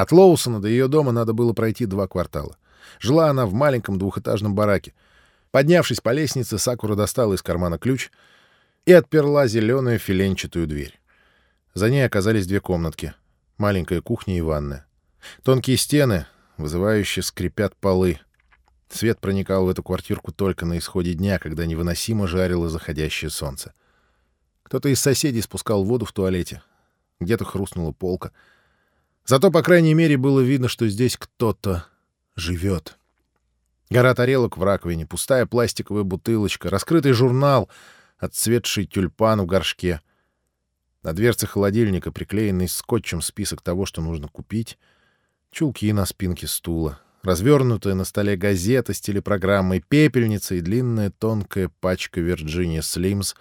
От Лоусона до ее дома надо было пройти два квартала. Жила она в маленьком двухэтажном бараке. Поднявшись по лестнице, Сакура достала из кармана ключ и отперла зеленую филенчатую дверь. За ней оказались две комнатки — маленькая кухня и ванная. Тонкие стены, вызывающе скрипят полы. Свет проникал в эту квартирку только на исходе дня, когда невыносимо жарило заходящее солнце. Кто-то из соседей спускал воду в туалете. Где-то хрустнула полка. Зато, по крайней мере, было видно, что здесь кто-то живет. Гора тарелок в раковине, пустая пластиковая бутылочка, раскрытый журнал, отцветший тюльпан в горшке. На дверце холодильника приклеенный скотчем список того, что нужно купить, чулки на спинке стула, развернутая на столе газета с телепрограммой, пепельница и длинная тонкая пачка Virginia Slims,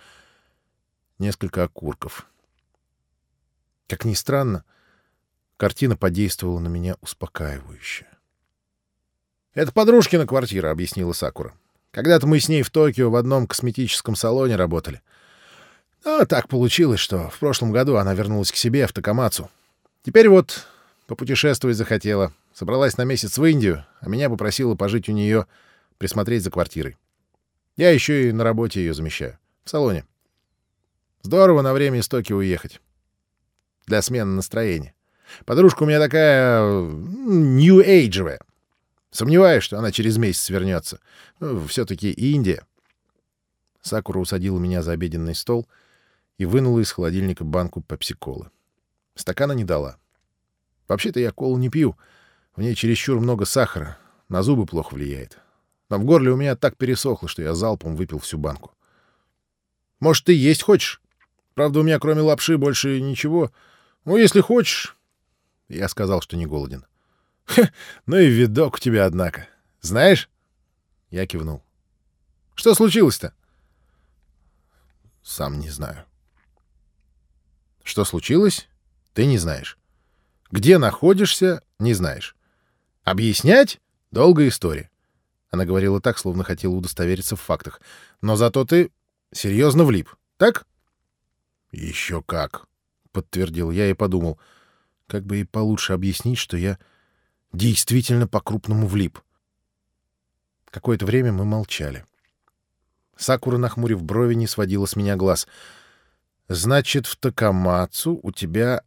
несколько окурков. Как ни странно, картина подействовала на меня успокаивающе. «Это подружкина квартира», — объяснила Сакура. «Когда-то мы с ней в Токио в одном косметическом салоне работали. А так получилось, что в прошлом году она вернулась к себе в Такамацу. Теперь вот попутешествовать захотела. Собралась на месяц в Индию, а меня попросила пожить у нее, присмотреть за квартирой. Я еще и на работе ее замещаю. В салоне. Здорово на время из Токио уехать. Для смены настроения. Подружка у меня такая... нью-эйджевая. Сомневаюсь, что она через месяц вернется. Ну, Все-таки Индия. Сакура усадила меня за обеденный стол и вынула из холодильника банку пепси-колы. Стакана не дала. Вообще-то я колу не пью. В ней чересчур много сахара. На зубы плохо влияет. Но в горле у меня так пересохло, что я залпом выпил всю банку. «Может, ты есть хочешь? Правда, у меня кроме лапши больше ничего. Ну, если хочешь...» Я сказал, что не голоден. ну и видок у тебя, однако. Знаешь? Я кивнул. Что случилось-то? Сам не знаю. Что случилось? Ты не знаешь. Где находишься, не знаешь. Объяснять? Долгая история. Она говорила так, словно хотела удостовериться в фактах. Но зато ты серьезно влип, так? Еще как, подтвердил я и подумал, как бы и получше объяснить, что я действительно по-крупному влип. Какое-то время мы молчали. Сакура, нахмурив брови, не сводила с меня глаз. «Значит, в Такамацу у тебя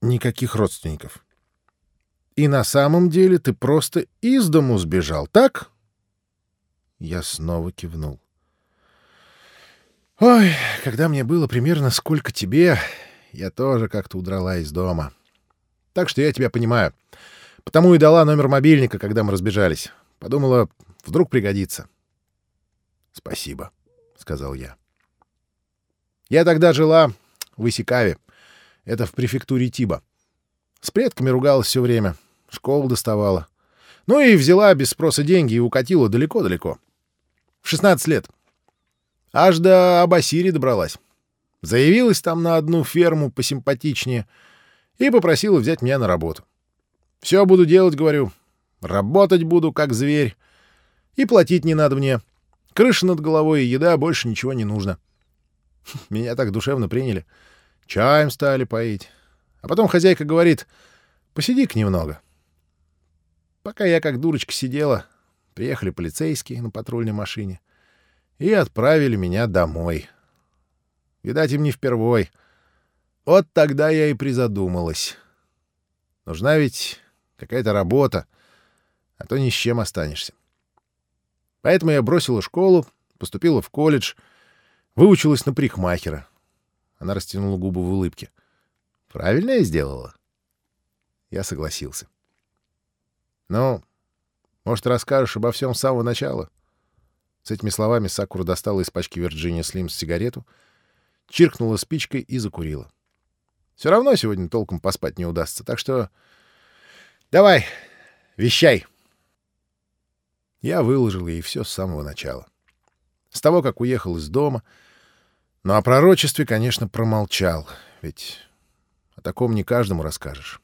никаких родственников. И на самом деле ты просто из дому сбежал, так?» Я снова кивнул. «Ой, когда мне было примерно сколько тебе, я тоже как-то удрала из дома. Так что я тебя понимаю. Потому и дала номер мобильника, когда мы разбежались. Подумала, вдруг пригодится. «Спасибо», — сказал я. «Я тогда жила в Исикаве. Это в префектуре Тиба. С предками ругалась все время. Школу доставала. Ну и взяла без спроса деньги и укатила далеко-далеко. В 16 лет. Аж до Абасири добралась. Заявилась там на одну ферму посимпатичнее и попросила взять меня на работу. Все буду делать, говорю. Работать буду, как зверь. И платить не надо мне. Крыша над головой и еда, больше ничего не нужно. Меня так душевно приняли. Чаем стали поить. А потом хозяйка говорит, посиди-ка немного. Пока я как дурочка сидела, приехали полицейские на патрульной машине и отправили меня домой. Видать, им не впервой. Вот тогда я и призадумалась. Нужна ведь какая-то работа, а то ни с чем останешься. Поэтому я бросила школу, поступила в колледж, выучилась на прихмахера. Она растянула губы в улыбке. Правильно я сделала? Я согласился. Ну, может, расскажешь обо всем с самого начала? С этими словами Сакура достала из пачки Virginia Slims сигарету, чиркнула спичкой и закурила. Все равно сегодня толком поспать не удастся, так что Давай, вещай. Я выложил ей все с самого начала. С того, как уехал из дома. Но о пророчестве, конечно, промолчал, ведь о таком не каждому расскажешь.